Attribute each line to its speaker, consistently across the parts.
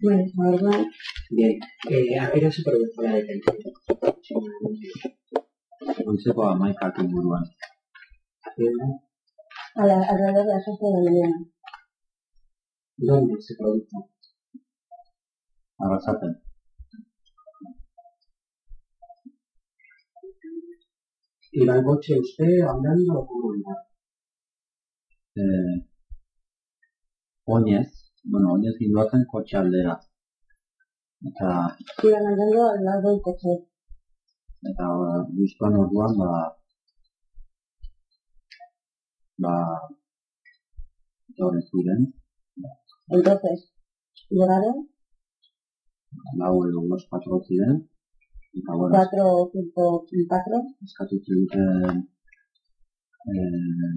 Speaker 1: Bueno, orduan,
Speaker 2: Bien, eh, a qué hora se produjo la
Speaker 3: inguruan.
Speaker 2: ¿A hora?
Speaker 1: a la, alrededor de las 8 de la mañana.
Speaker 2: ¿Dónde se produjo?
Speaker 3: Arrasaten.
Speaker 2: ¿Iba en coche usted andando o cómo iba?
Speaker 3: Eh, oinez, bueno, oinak indoaten kotxe aldera. Eta...
Speaker 1: Kiran aldera, lagoi kotxe.
Speaker 3: Eta guztuan orduan, ba... Ba... Dorri ziren.
Speaker 1: Entonces, llegaron...
Speaker 3: Lau edo los patro ziren. Eta, bueno,
Speaker 1: patro, punto, patro.
Speaker 3: Eskatu ziren... Eh,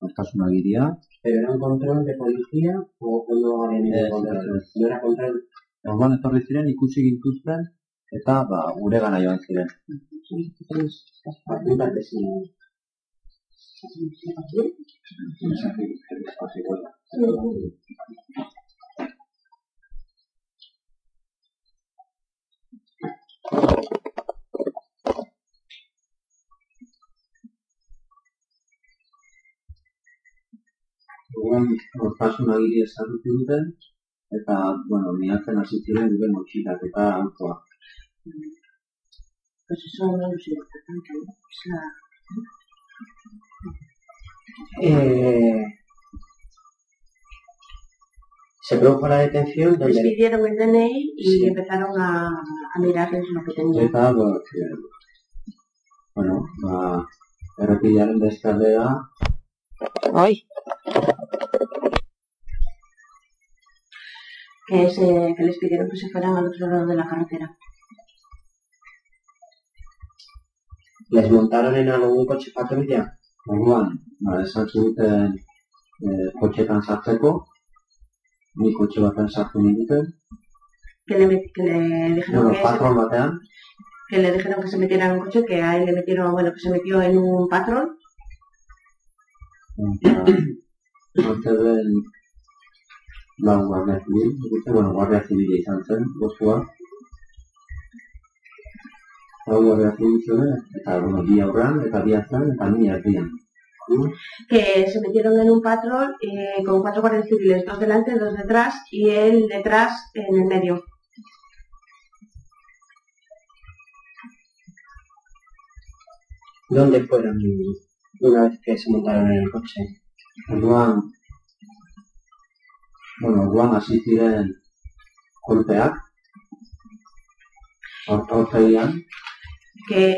Speaker 3: nortasun agiria,
Speaker 2: ¿Pero era un control de policía o, no
Speaker 3: Ez,
Speaker 2: control? No era control.
Speaker 3: Orduan etorri ziren, ikusi gintuzten, eta, ba, gure gana joan ziren.
Speaker 2: Apúntate si...
Speaker 3: Orduan, nortasun agiria eskatu zuten, eta, bueno, miatzen hasi ziren gure motxilak eta autoa.
Speaker 1: Pues eso no lo sé sea,
Speaker 2: Eh, se produjo la detención
Speaker 1: les
Speaker 2: donde...
Speaker 1: pidieron el DNI y
Speaker 2: Sí.
Speaker 1: empezaron a, a mirarles lo que tenían.
Speaker 3: Eta, eh, bueno, ba, errepidearen beste
Speaker 1: Que, se, que les pidieron que se fueran al otro lado de la carretera.
Speaker 2: ¿Les montaron en algún coche patrulla?
Speaker 3: ba, esan zuten eh, kotxetan sartzeko, ni kotxe batean sartu ninduten,
Speaker 1: Que le, met- que le dijeron que, se, que le dijeron que se metiera en un coche, que a él le metieron, bueno, que se metió en un patrón
Speaker 3: eta lau guardia ikuste, bueno, guardia zibila izan zen, gozua. Lau guardia zibil zeuden, eta, bueno, bi aurran, eta bi atzan, eta ni erdian.
Speaker 1: que se metieron en un patrón eh, con cuatro guardias civiles, dos delante, dos detrás y él detrás en el medio.
Speaker 2: ¿Dónde fueron una vez que se montaron en el coche?
Speaker 3: Orduan, bueno, orduan hasi ziren kolpeak, aurpegian,
Speaker 1: Que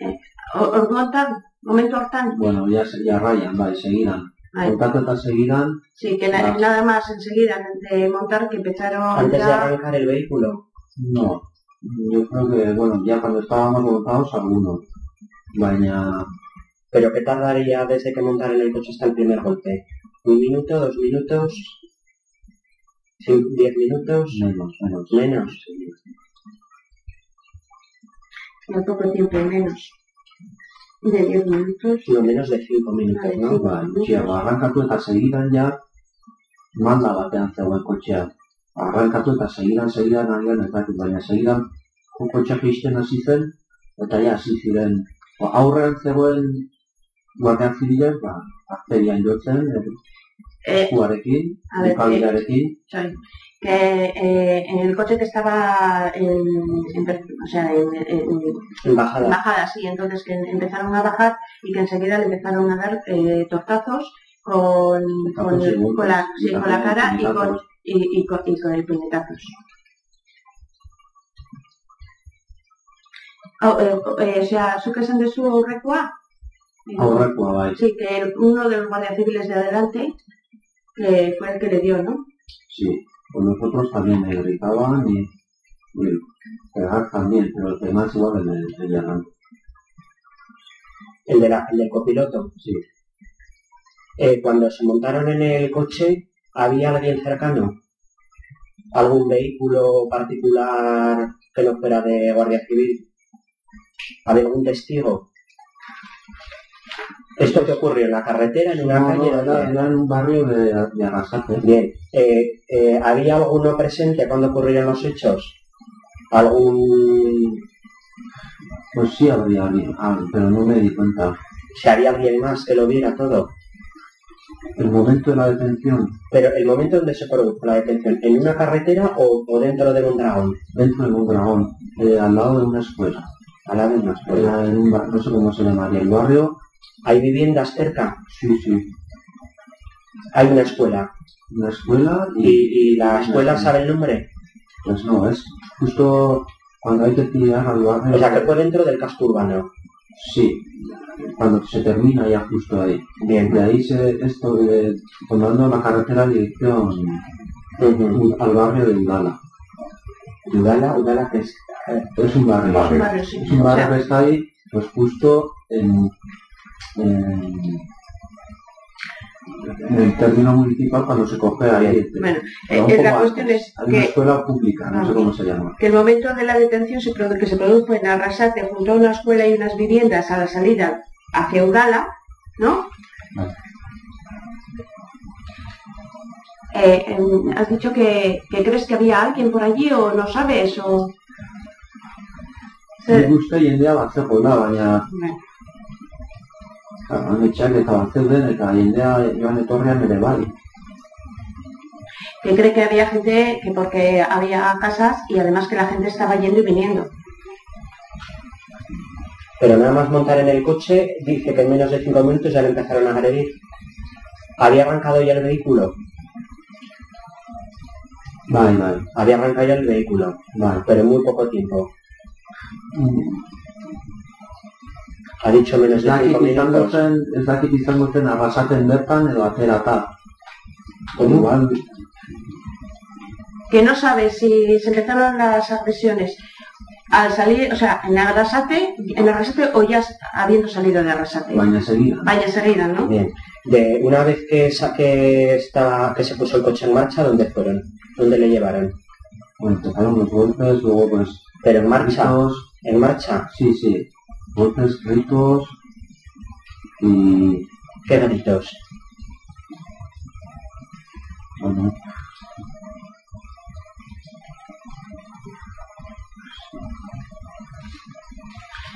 Speaker 1: eh, or- ordu hortan, momentu hortan,
Speaker 3: bueno, ya, jarraian, bai, segidan.
Speaker 1: Bai.
Speaker 3: Kontatu eta segidan,
Speaker 1: sí, que na- nada más enseguida de montar que empezaron
Speaker 2: Antes de arrancar el vehículo.
Speaker 3: no, yo creo que, bueno, ya cuando estábamos montados algunos, baina,
Speaker 2: ¿Pero qué tardaría desde que montaron el coche hasta el primer golpe? ¿Un minuto, dos minutos? ¿Cin- ¿Diez minutos?
Speaker 3: menos, menos.
Speaker 2: Menos.
Speaker 1: en poco tiempo menos de 10 minutos.
Speaker 2: No, menos de cinco minutos, ¿no?
Speaker 3: Bai, gutxia, ba, arrankatu eta segidan ja, manda batean zegoen kotxea. Arrankatu eta segidan, segidan, agian, dakit, baina segidan, kotxeak isten hasi zen, eta ja, hasi ziren, ba, aurrean zegoen guardian zibilen, ba, arterian jotzen, eskuarekin,
Speaker 1: A ver,
Speaker 3: ukabilarekin,
Speaker 1: sorry, que eh, en el coche que estaba en, en o sea, en, en-
Speaker 2: bajada.
Speaker 1: bajada, sí, entonces que empezaron a bajar y que enseguida le empezaron a dar eh, tortazos con, con,
Speaker 3: y
Speaker 1: con la, sí, con la cara y con, y, y con, y con el puñetazos. Oh, eh, eh, o sea, su que esan de su aurrekoa?
Speaker 3: aurrekoa bai.
Speaker 1: Sí, que uno de los guardias civiles de adelante, que fue el que le dio, ¿no?
Speaker 3: Sí, con nosotros también me gritaban y, y pegar también, pero los demás igual me, me llaman.
Speaker 2: El, de la, el del copiloto.
Speaker 3: Sí,
Speaker 2: Eh, cuando se montaron en el coche, ¿había alguien cercano? ¿Algún vehículo particular que no fuera de Guardia Civil? ¿Había algún testigo? ¿Esto qué ocurrió? ¿En la carretera? ¿En una
Speaker 3: No,
Speaker 2: calle?
Speaker 3: no, era, era en un barrio de, de Arrasate.
Speaker 2: Bien. Eh, eh, ¿Había alguno presente cuando ocurrieron los hechos? ¿Algún...
Speaker 3: Pues sí habría alguien, ah, pero no me di cuenta.
Speaker 2: si había alguien más que lo viera todo?
Speaker 3: El momento de la detención,
Speaker 2: Pero el momento donde se produjo la detención, ¿en una carretera o, o dentro de un dragón?
Speaker 3: dentro de un dragón, eh, al lado de una escuela.
Speaker 2: Al lado de una escuela.
Speaker 3: En un bar- no sé cómo se llamaría el barrio.
Speaker 2: ¿Hay viviendas cerca?
Speaker 3: Sí, sí.
Speaker 2: Hay una escuela.
Speaker 3: Una escuela y,
Speaker 2: ¿Y, y la escuela sabe el nombre?
Speaker 3: pues no, es justo cuando hay que tirar al barrio.
Speaker 2: O sea, que fue dentro del casco urbano.
Speaker 3: Sí, cuando se termina ya justo ahí.
Speaker 2: Bien.
Speaker 3: De ahí se, esto de tomando la carretera en dirección al barrio de Udala.
Speaker 2: Udala, Udala, que es...
Speaker 3: Es un barrio.
Speaker 1: Es un barrio, sí.
Speaker 3: Es un barrio que está ahí, pues justo en, en, el término municipal cuando se coge ahí.
Speaker 1: Bueno, eh,
Speaker 3: poco
Speaker 1: la cuestión es
Speaker 3: Hay una
Speaker 1: que,
Speaker 3: escuela pública, no sé
Speaker 1: Ah.
Speaker 3: cómo se llama.
Speaker 1: que el momento de la detención se produ- que se produjo en Arrasate junto a una escuela y unas viviendas a la salida hacia Udala, ¿no?
Speaker 3: Vale.
Speaker 1: Eh, has dicho que, que crees que había alguien por allí o no sabes o...
Speaker 3: Nik
Speaker 1: Se-
Speaker 3: uste jendea batzeko da, baina
Speaker 1: Bueno,
Speaker 3: jendea joan etorrean ere bai.
Speaker 1: que cree que había gente, que porque había casas y además que la gente estaba yendo y viniendo.
Speaker 2: Pero nada más montar en el coche, dice que en menos de cinco minutos ya le empezaron a agredir. ¿Había arrancado ya el vehículo?
Speaker 3: Bai, bai,
Speaker 2: Había arrancado ya el vehículo,
Speaker 3: bai.
Speaker 2: pero en muy poco tiempo.
Speaker 3: Mm,
Speaker 2: Ha dicho menos
Speaker 3: dakit
Speaker 2: minutos.
Speaker 3: zen, ez dakit izango zen arrasaten bertan edo aterata.
Speaker 1: Que no sabe si se empezaron las agresiones al salir, o sea, en Arrasate, en Arrasate o ya habiendo salido de Arrasate.
Speaker 3: baina seguida.
Speaker 1: Vaya seguida, ¿no?
Speaker 2: Bien. De una vez que, sa- que, está, que se puso el coche en marcha, ¿dónde fueron? ¿Dónde le llevaron?
Speaker 3: Bueno, empezaron los golpes, luego pues
Speaker 2: Pero en marcha,
Speaker 3: gritos,
Speaker 2: en marcha.
Speaker 3: sí, sí, golpes, gritos y
Speaker 2: ¿Qué gritos?
Speaker 3: bueno,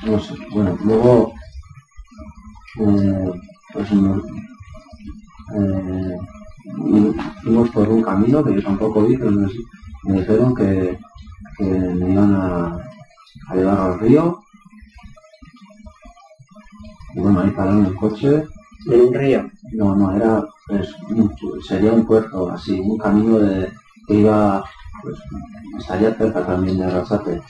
Speaker 3: no bueno, luego eh, pues eh, fuimos por un camino que yo tampoco vi, pero me, dijeron que, que me iban a, a llevar al río bueno, ahí pararon el coche
Speaker 2: En un río.
Speaker 3: no, no, era, pues, un- sería un puerto, así, un camino de, que iba, pues, estaría cerca también de Arrasate.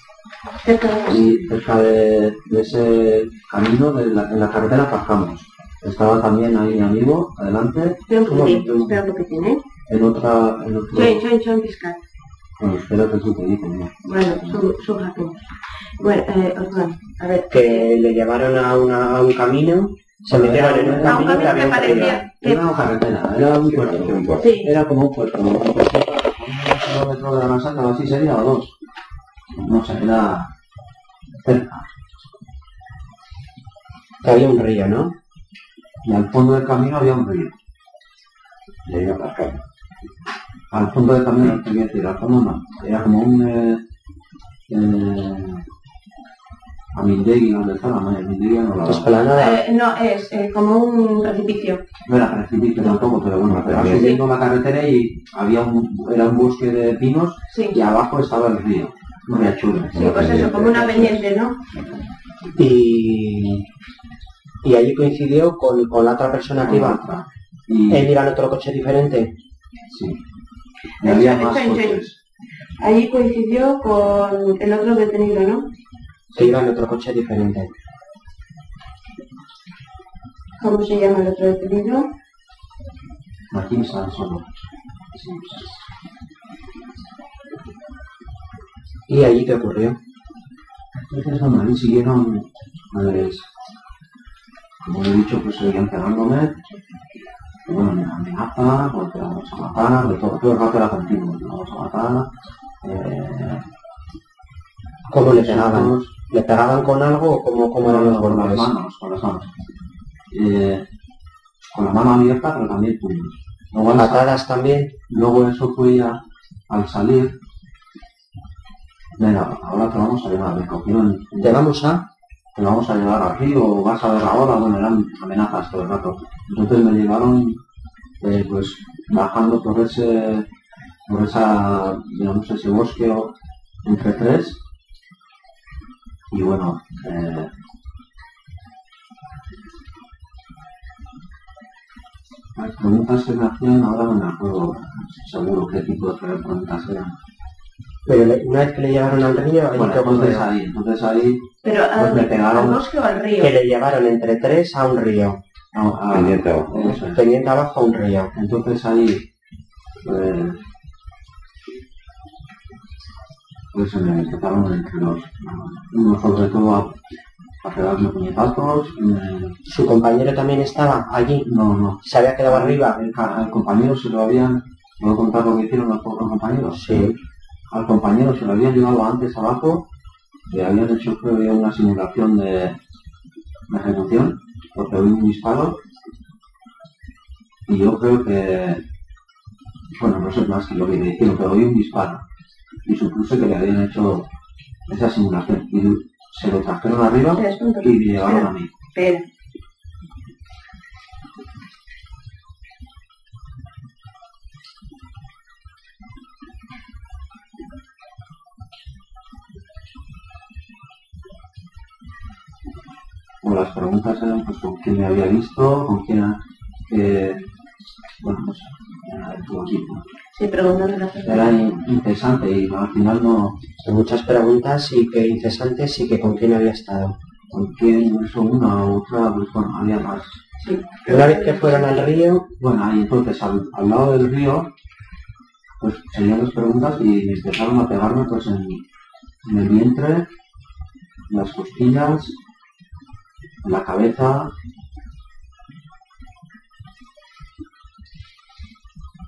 Speaker 1: Cerca de Arrasate.
Speaker 3: Y cerca de, de ese camino, de la, en la carretera aparcamos. Estaba también ahí mi amigo, adelante,
Speaker 2: momento.
Speaker 1: espera un poquitín, ¿eh?
Speaker 3: en otra, en otro. Bueno, tú que dices, ¿no?
Speaker 1: Bueno, su, su. Bueno, eh, Osman, a ver.
Speaker 2: Que le llevaron a, una, a un camino, se
Speaker 3: Bueno,
Speaker 2: metieron en un
Speaker 3: era
Speaker 1: A un
Speaker 2: camino que había
Speaker 1: parecía que...
Speaker 3: Era una carretera, era un puerto.
Speaker 1: Sí,
Speaker 3: Era como un puerto, un kilómetro de Arrasate o así sería, o dos. No sé, era cerca.
Speaker 2: Que había un río, ¿no?
Speaker 3: Y al fondo del camino había un río. Y ahí aparcamos. Al fondo del camino, te quiero decir, al fondo no. Era como un... Eh, eh, Amindegui, donde está la madre, Amindegui no la...
Speaker 2: Esplanada.
Speaker 1: eh, no, es eh, como un precipicio.
Speaker 3: No era precipicio tampoco, pero bueno, te vas
Speaker 2: Sí.
Speaker 3: subiendo la carretera y había un, era un bosque de pinos
Speaker 1: Sí,
Speaker 3: y abajo estaba el río. Un riachuelo.
Speaker 1: sí, pues eso, como una pendiente, ¿no?
Speaker 2: Y, y allí coincidió con, con la otra persona que iba.
Speaker 3: Y,
Speaker 2: Él iba en otro coche diferente.
Speaker 3: sí. Y había más coches.
Speaker 1: Allí coincidió con el otro detenido, ¿no?
Speaker 2: Que iba en otro coche diferente.
Speaker 1: ¿Cómo se llama el otro detenido?
Speaker 3: Martín Sansolo.
Speaker 2: ¿Y allí qué ocurrió?
Speaker 3: Entonces, bueno, ahí siguieron, pues, como he dicho, pues seguían pegándome. Bueno, me amenazas, o vamos a matar, de todo, todo el rato era continuo, te vamos a matar. Eh,
Speaker 2: ¿Cómo le pegaban? ¿Le pegaban con algo o cómo, cómo eran los
Speaker 3: con las
Speaker 2: golpes?
Speaker 3: manos, con las manos. eh, con la mano abierta, pero también puños. Luego,
Speaker 2: Patadas también.
Speaker 3: luego eso fue ya al salir. Venga, ahora te vamos a llevar, me cogieron,
Speaker 2: Te vamos a...
Speaker 3: te vamos a llevar río, o vas a ver ahora, bueno, eran amenazas todo el rato. Entonces me llevaron, eh, pues, bajando por ese, por esa, digamos, ese bosque entre tres. Y bueno, eh, las preguntas que me hacían ahora no me acuerdo seguro qué tipo de preguntas eran.
Speaker 2: Pero le- una vez que le llevaron al río, ahí
Speaker 3: Bueno,
Speaker 2: qué
Speaker 3: entonces ahí, entonces ahí
Speaker 1: Pero
Speaker 3: Pues
Speaker 1: ¿al,
Speaker 3: me pegaron.
Speaker 1: al bosque o al río?
Speaker 2: que le llevaron entre tres a un río.
Speaker 3: a- a-
Speaker 4: Pendiente abajo.
Speaker 3: eso es.
Speaker 2: Pendiente abajo a un río.
Speaker 3: Entonces ahí, eh, pues se me empezaron entre los, uno sobre todo a, a pegarme puñetazos, eh,
Speaker 2: Su compañero también estaba allí.
Speaker 3: no, no,
Speaker 2: Se había quedado arriba.
Speaker 3: el, compañero se lo habían, ¿puedo contar lo que hicieron los otros compañeros?
Speaker 2: Sí.
Speaker 3: Al compañero se lo habían llevado antes abajo, le habían hecho creo una simulación de, de ejecución, porque oí un disparo, y yo creo que, bueno, no sé más que lo que le hicieron, pero oí un disparo, y supuse que le habían hecho esa simulación, y se lo trajeron arriba y me llevaron a mí.
Speaker 1: Espera.
Speaker 3: Las preguntas eran pues con quién me había visto, con quién, eh, bueno, pues, era tu equipo.
Speaker 1: Sí, preguntando la
Speaker 3: Era in- interesante y al final no,
Speaker 2: muchas preguntas y que incesantes y que con quién había estado.
Speaker 3: con quién hizo una u otra, pues bueno, había más.
Speaker 1: Sí.
Speaker 2: Una vez que fueron al río,
Speaker 3: Bueno, ahí entonces al, al lado del río, pues seguían las preguntas y me empezaron a pegarme pues en, en el vientre, en las costillas, la cabeza.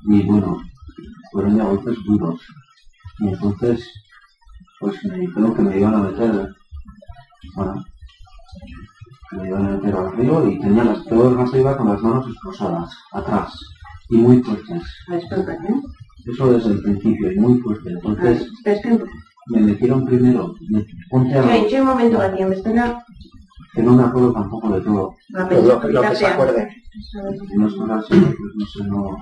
Speaker 3: Y bueno, fueron ya golpes duros. Y entonces, pues me dijeron que me iban a meter, bueno, me iban a meter al río y tenía las, todo el rato iba con las manos esposadas, atrás, y muy fuertes. Eso desde el principio, y muy fuerte. Entonces
Speaker 1: poco.
Speaker 3: me metieron primero, me, ponte a
Speaker 1: un momento, Matías, me espera.
Speaker 3: Que no me acuerdo tampoco de todo.
Speaker 1: Pensar,
Speaker 2: lo, lo que se acuerde.
Speaker 3: no es cosa así, pues no sé, no...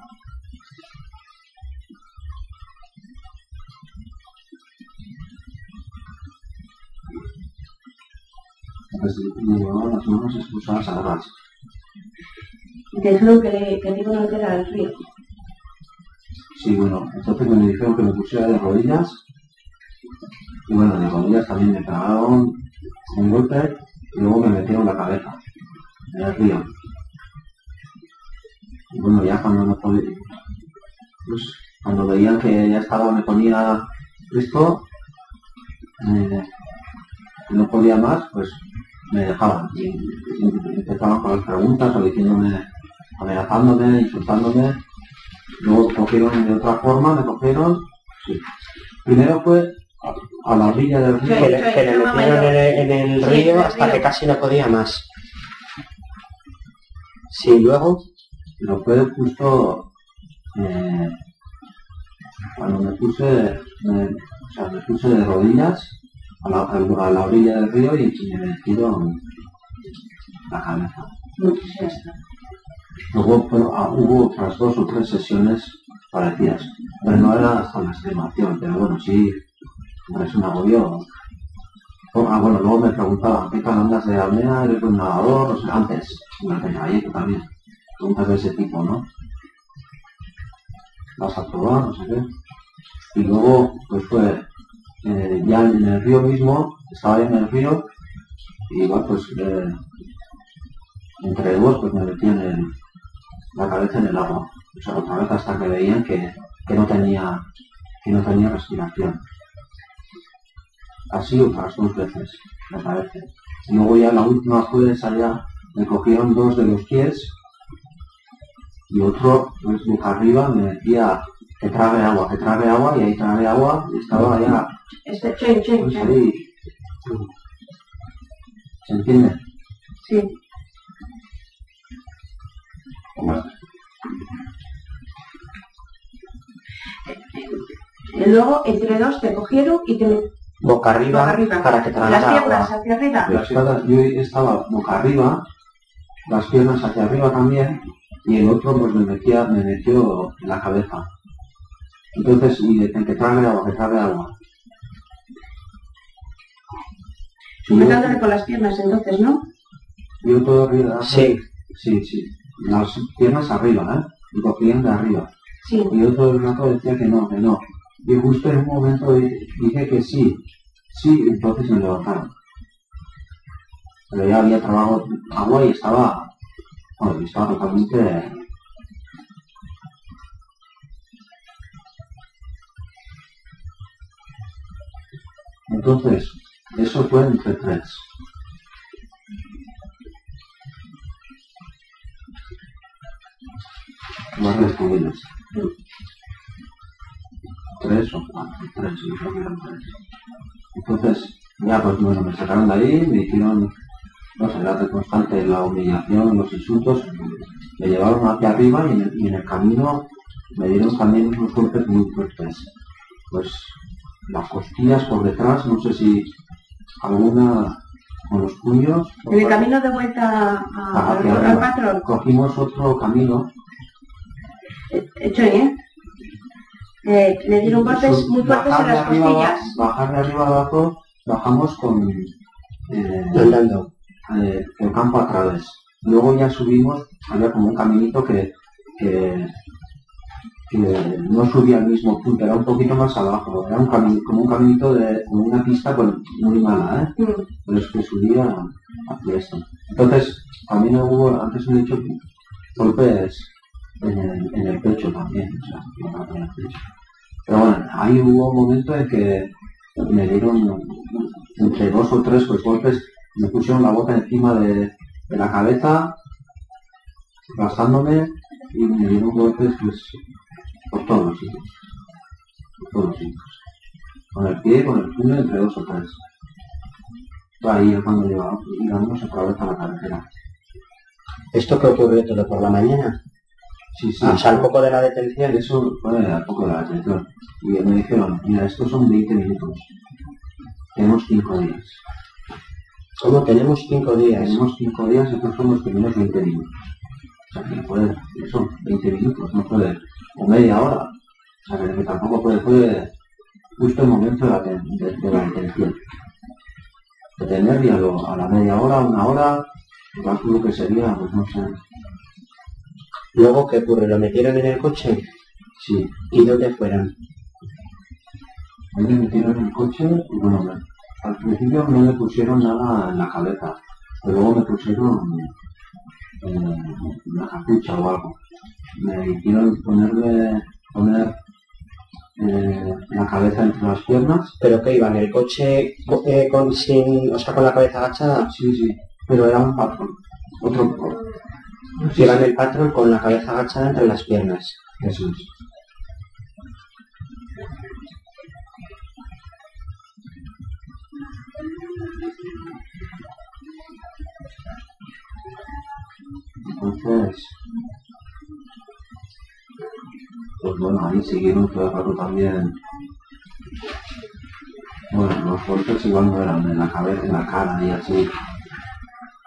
Speaker 3: Pues me llevaban las manos expulsadas
Speaker 1: te dijeron que, le, que te iban a meter al río.
Speaker 3: Sí, bueno, entonces me dijeron que me pusiera de rodillas. Y bueno, de rodillas también me pegaron un golpe luego me metieron la cabeza en el río. Y bueno, ya cuando no podía, pues cuando veían que ya estaba, me ponía esto, eh, no podía más, pues me dejaban. Y empezaban con las preguntas o diciéndome, amenazándome, insultándome. Luego cogieron de otra forma, me cogieron. sí. Primero fue a, la orilla del río.
Speaker 2: Que le, le metieron en el, en el
Speaker 1: Sí,
Speaker 2: río hasta
Speaker 1: río.
Speaker 2: que casi no podía más. Sí, luego,
Speaker 3: Pero fue justo eh, cuando me puse, me, o sea, me puse de rodillas a la, a la orilla del río y me metieron la cabeza. Luego bueno, ah, hubo otras dos o tres sesiones parecidas, pero no era hasta la extremación, pero bueno, sí, es un agobio. Oh, Ah, bueno, luego me preguntaban, ¿qué andas de apnea? ¿Eres buen nadador? O sea, antes, me ahí también, preguntas de ese tipo, ¿no? ¿Vas a probar? No sé qué. Y luego, pues fue, eh, ya en el río mismo, estaba en el río, y igual pues, eh, entre dos, pues me metían el, la cabeza en el agua. O sea, otra vez hasta que veían que, que no tenía que no tenía respiración. Así otras dos veces, me parece. Y luego ya la última fue esa ya, me cogieron dos de los pies y otro, pues boca arriba, me decía que trague agua, que trague agua, y ahí trague agua, y estaba ya,
Speaker 1: Este, chen, chen,
Speaker 3: pues ahí. ¿Se entiende?
Speaker 1: Sí. Y luego, entre dos, te cogieron y te
Speaker 2: Boca arriba,
Speaker 1: boca arriba.
Speaker 2: para que
Speaker 1: Las
Speaker 2: tragara
Speaker 1: piernas
Speaker 2: agua.
Speaker 1: hacia arriba.
Speaker 3: Yo estaba boca arriba, las piernas hacia arriba también, y el otro pues me metía, me metió en la cabeza. Entonces, y en que trague agua, que trague agua.
Speaker 1: Sujetándole con las piernas, entonces, ¿no?
Speaker 3: yo todo arriba,
Speaker 2: Sí,
Speaker 3: sí, sí, las piernas arriba, ¿eh? Y cogían de arriba.
Speaker 1: Sí.
Speaker 3: Y yo todo el rato decía que no, que no. Y justo en un momento di- dije que sí, sí, entonces me levantaron. Pero ya había trabajado agua y estaba, bueno, estaba totalmente... Entonces, eso fue entre tres. Guardias civiles. Tres o cuatro, tres, yo creo que eran tres. Entonces, ya pues bueno, me sacaron de ahí, me hicieron, no sé, era constante la humillación, los insultos, me llevaron hacia arriba y en, el, y en el camino me dieron también unos golpes muy fuertes. Pues las costillas por detrás, no sé si alguna con los puños.
Speaker 1: En el camino de vuelta a-
Speaker 3: arriba.
Speaker 1: patrón.
Speaker 3: Cogimos otro camino
Speaker 1: Eh, Johnny, ¿eh? Eh, le dieron golpes muy fuertes en las
Speaker 3: arriba,
Speaker 1: costillas.
Speaker 3: Bajar de arriba abajo, bajamos con eh,
Speaker 2: andando.
Speaker 3: eh, el campo a través. Luego ya subimos, había como un caminito que, que, que no subía al mismo punto, era un poquito más abajo, era un camino, como un caminito de como una pista pues, muy mala, ¿eh?
Speaker 1: Mm.
Speaker 3: pero es que subía hacia esto. Entonces, también hubo, antes me he dicho, golpes en el, en el pecho también, o sea, en el pecho. Pero bueno, ahí hubo un momento en que me dieron entre dos o tres pues, golpes, me pusieron la boca encima de, la cabeza, aplastándome, y me dieron golpes pues, por todos los sitios. Por todos los sitios. Con el pie con el puño entre dos o tres. Ahí es cuando llegamos otra vez a la carretera.
Speaker 2: ¿Esto que ocurrió todo por la mañana?
Speaker 3: Sí, sí.
Speaker 2: O sea, un poco de la detención.
Speaker 3: Eso fue a poco de la atención. Y me dijeron, mira, estos son 20 minutos. Tenemos 5 días.
Speaker 2: ¿Cómo tenemos cinco días?
Speaker 3: Tenemos 5 días, estos son los primeros 20 minutos. O sea, que no puede, eso, 20 minutos, no puede, o media hora. O sea, que tampoco puede, puede justo el momento de la, de, de la detención. Detener y a, lo- a la media hora, una hora, el cálculo que sería, pues no sé,
Speaker 2: Luego, ¿qué ocurre? ¿Lo metieron en el coche?
Speaker 3: sí,
Speaker 2: ¿Y dónde fueron?
Speaker 3: A mí me metieron en el coche y bueno, me- al principio no me pusieron nada en la cabeza, pero luego me pusieron eh, una capucha o algo. Me hicieron ponerme, poner eh, la cabeza entre las piernas,
Speaker 2: ¿Pero que iban? ¿El coche eh, con, sin, o sea, con la cabeza agachada?
Speaker 3: sí, sí, pero era un patrón, otro, sí,
Speaker 2: el patrón con la cabeza agachada entre las piernas.
Speaker 3: eso es. Entonces, pues bueno, ahí siguieron todo el rato también. Bueno, los golpes igual no eran en la cabeza, en la cara y así.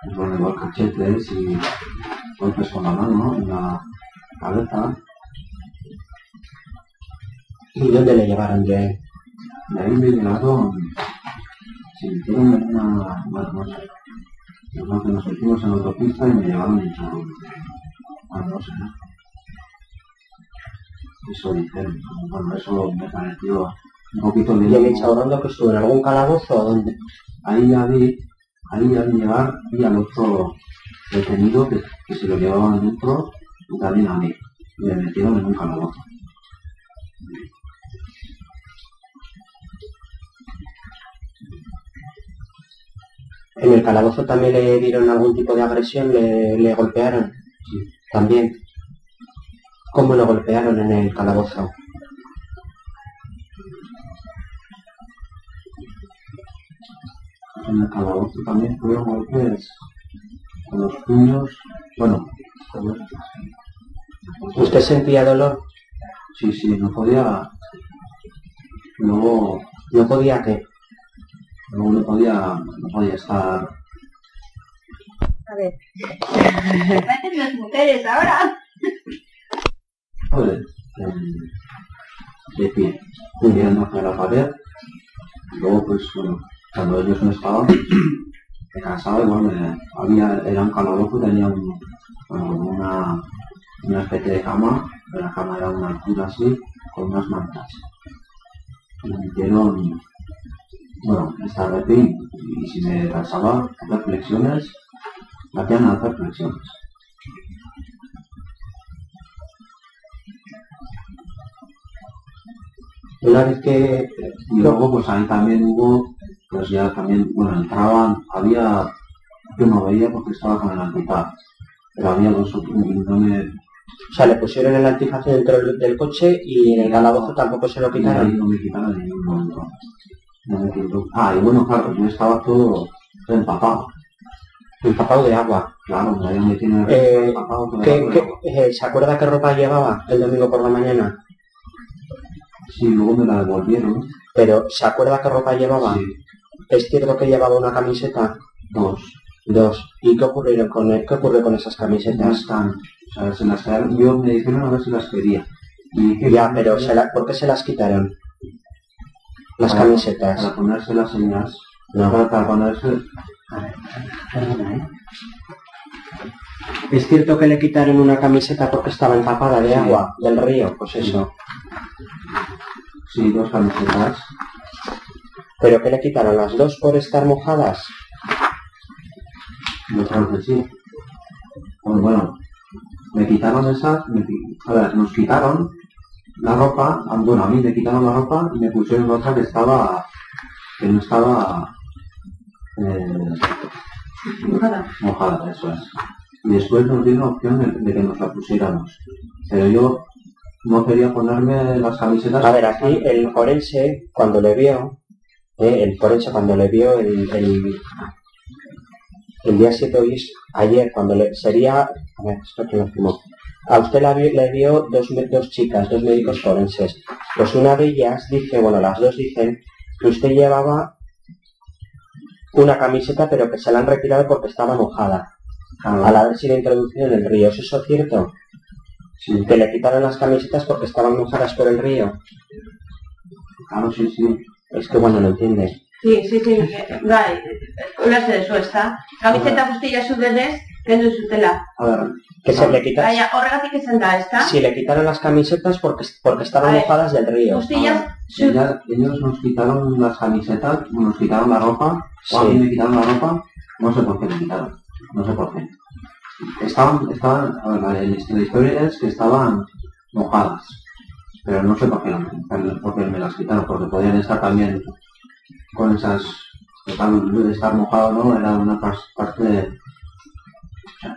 Speaker 3: Pues bueno, igual cachetes y golpes con la mano en la cabeza.
Speaker 2: ¿Y dónde le llevaron de
Speaker 3: De ahí me llegaron, se metieron en una, bueno, no sé, que nos metimos en la autopista y me llevaron su, bueno, no sé, ¿no? Eso dijeron, bueno, eso me pareció un poquito
Speaker 2: ¿Y el
Speaker 3: de
Speaker 2: Inchaurrondo que estuvo en algún calabozo o dónde?
Speaker 3: Ahí ya vi, ahí vi llevar y al otro detenido que, que se lo llevaban dentro y también a mí. Y me metieron en un calabozo.
Speaker 2: ¿En el calabozo también le dieron algún tipo de agresión? ¿Le, le golpearon? También. ¿Cómo lo golpearon en el calabozo?
Speaker 3: En el calabozo también fueron golpes con los puños, bueno, con los-
Speaker 2: ¿Usted sentía dolor?
Speaker 3: Sí, sí, no podía... Luego,
Speaker 2: ¿No podía qué?
Speaker 3: luego no podía, no podía estar...
Speaker 4: A ver. Parecen las mujeres ahora.
Speaker 3: Joder, em, de pie, mirando hacia la pared. Y luego, pues, bueno, cuando ellos no estaban, me cansaba y bueno, me- había, era un calabozo, tenía un, bueno, una, una especie de cama, la cama era una altura así, con unas mantas. Y me metieron, bueno, estar de pie y si me cansaba, hacer flexiones, me hacían hacer flexiones.
Speaker 2: Una vez que...
Speaker 3: Y luego, pues ahí también hubo, pues ya también, bueno, entraban, había, yo no veía porque estaba con el antifaz, pero había dos o no me,
Speaker 2: O sea, le pusieron el antifaz dentro del, del coche y en el calabozo tampoco se lo quitaron.
Speaker 3: no me quitaron ningún momento. No me quitó. Ah, y bueno, claro, yo estaba todo empapado,
Speaker 2: Empapado de agua.
Speaker 3: claro, me habían metido en el
Speaker 2: Eh,
Speaker 3: empapado todo el
Speaker 2: ¿Qué,
Speaker 3: agua.
Speaker 2: qué- eh, ¿Se acuerda qué ropa llevaba el domingo por la mañana?
Speaker 3: Sí, luego me la devolvieron,
Speaker 2: Pero ¿se acuerda qué ropa llevaba?
Speaker 3: sí,
Speaker 2: ¿Es cierto que llevaba una camiseta?
Speaker 3: dos,
Speaker 2: Dos. ¿Y qué ocurrió con, qué ocurrió con esas
Speaker 3: no
Speaker 2: camisetas?
Speaker 3: están, o sea, se las yo me dijeron a ver si las quería. Y
Speaker 2: Ya, pero se la- ¿por qué se las quitaron? Las
Speaker 3: Para-
Speaker 2: camisetas.
Speaker 3: Para ponérselas en las,
Speaker 2: No.
Speaker 3: para, para ponerse,
Speaker 2: Perdona, ¿eh? ¿Es cierto que le quitaron una camiseta porque estaba empapada de
Speaker 3: Sí.
Speaker 2: agua del río? Pues eso.
Speaker 3: sí, dos camisetas,
Speaker 2: ¿Pero qué le quitaron las dos por estar mojadas?
Speaker 3: Yo creo que sí. Pues bueno, me quitaron esas, me, a ver, nos quitaron la ropa, ah, bueno, a mí me quitaron la ropa y me pusieron otra que estaba, que no estaba eh,
Speaker 1: Mojada.
Speaker 3: mojada, eso es. Y después nos dieron opción de, de que nos la pusiéramos. Pero yo no quería ponerme las camisetas.
Speaker 2: A ver, aquí el forense, cuando le vio, eh, el forense cuando le vio el, el, el día 7 hoy ayer, cuando le sería, a ver, esto que lo firmó. A usted la le vio dos, dos chicas, dos médicos forenses. Pues una de ellas dice, bueno, las dos dicen que usted llevaba una camiseta pero que se la han retirado porque estaba mojada al haber sido introducido en el río. ¿Es eso cierto?
Speaker 3: sí,
Speaker 2: Que le quitaron las camisetas porque estaban mojadas por el río.
Speaker 3: claro, sí, sí.
Speaker 2: Es que bueno, no entiende.
Speaker 1: Sí, sí, sí. Bai, ulerse de zu, ezta? Kamiseta guztia zu denez, kendu zutela.
Speaker 3: A ver,
Speaker 2: Que se le quita,
Speaker 1: Baina, horregatik izan da, ezta?
Speaker 2: si le quitaron las camisetas porque, porque estaban mojadas del río.
Speaker 1: Zu,
Speaker 3: Ella- ellos nos quitaron las camisetas, nos quitaron la ropa, o a
Speaker 2: Sí.
Speaker 3: mí me quitaron la ropa, no sé por qué me quitaron, no sé por qué. Estaban, estaban, a ver, la, la historia es que estaban mojadas, pero no sé por qué, me- por qué me las quitaron, porque podían estar también con esas, de estar mojado no, era una parte de, o sea,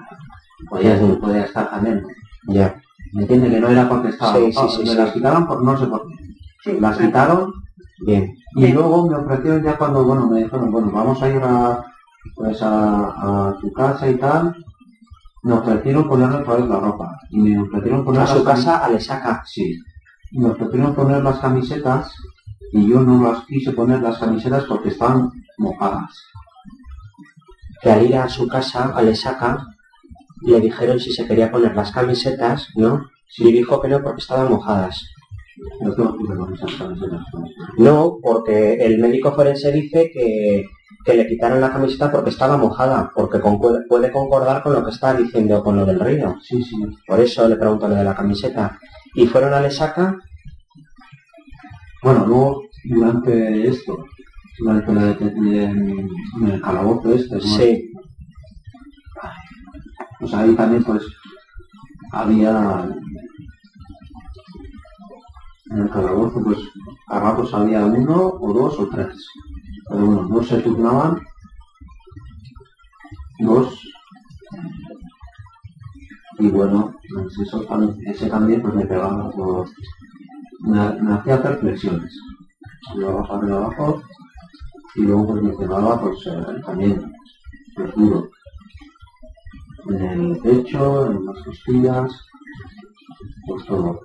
Speaker 3: podía, podía estar también,
Speaker 2: Ya.
Speaker 3: ¿me entiende? Que no era porque estaba
Speaker 2: Sí,
Speaker 3: mojado,
Speaker 2: sí, sí,
Speaker 3: me
Speaker 2: sí.
Speaker 3: las quitaron por no sé por qué.
Speaker 1: sí,
Speaker 3: Las quitaron
Speaker 2: Bien.
Speaker 3: y luego me ofrecieron ya cuando, bueno, me dijeron, bueno, vamos a ir a, pues a, a tu casa y tal. Me ofrecieron ponerle otra vez la ropa. Y me ofrecieron poner
Speaker 2: A su casa, a Lesaca.
Speaker 3: Sí. Me ofrecieron poner las camisetas y yo no las quise poner las camisetas porque estaban mojadas.
Speaker 2: Que al ir a su casa, a Lesaca, le dijeron si se quería poner las camisetas, ¿no? Y dijo que no porque estaban mojadas.
Speaker 3: No,
Speaker 2: porque el médico forense dice que, que le quitaron la camiseta porque estaba mojada, porque puede concordar con lo que está diciendo con lo del río.
Speaker 3: Sí, sí.
Speaker 2: Por eso le pregunto lo de la camiseta. Y fueron a Lesaca,
Speaker 3: Bueno, luego, durante esto, durante la en el calabozo este, ¿no?
Speaker 2: sí,
Speaker 3: Pues ahí también pues había en el calabozo pues a ratos había uno o dos o tres. Bueno, dos se turnaban, dos y bueno, pues ese también pues me pegaba por me, me hacía hacer flexiones. Yo abajo arriba abajo y luego pues me pegaba pues eh, también pues duro en el pecho, en las costillas. pues todo.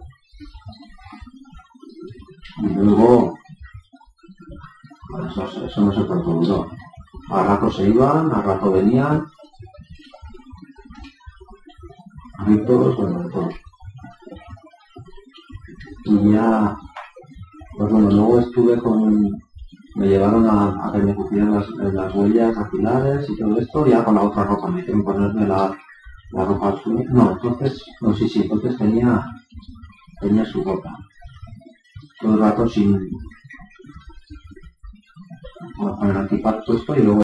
Speaker 3: Y luego, pues eso, eso no cuánto duró. A rato se iban, a rato venían. Gritos, bueno, de todo. Y ya, pues bueno, luego estuve con, me llevaron a, a que me pusieran las, las huellas axilares y todo esto, ya con la otra ropa, me hicieron ponerme la, la ropa azul. No, entonces, no, sí, sí, entonces tenía, tenía su ropa. Todo el rato sin, con el antipasto esto y luego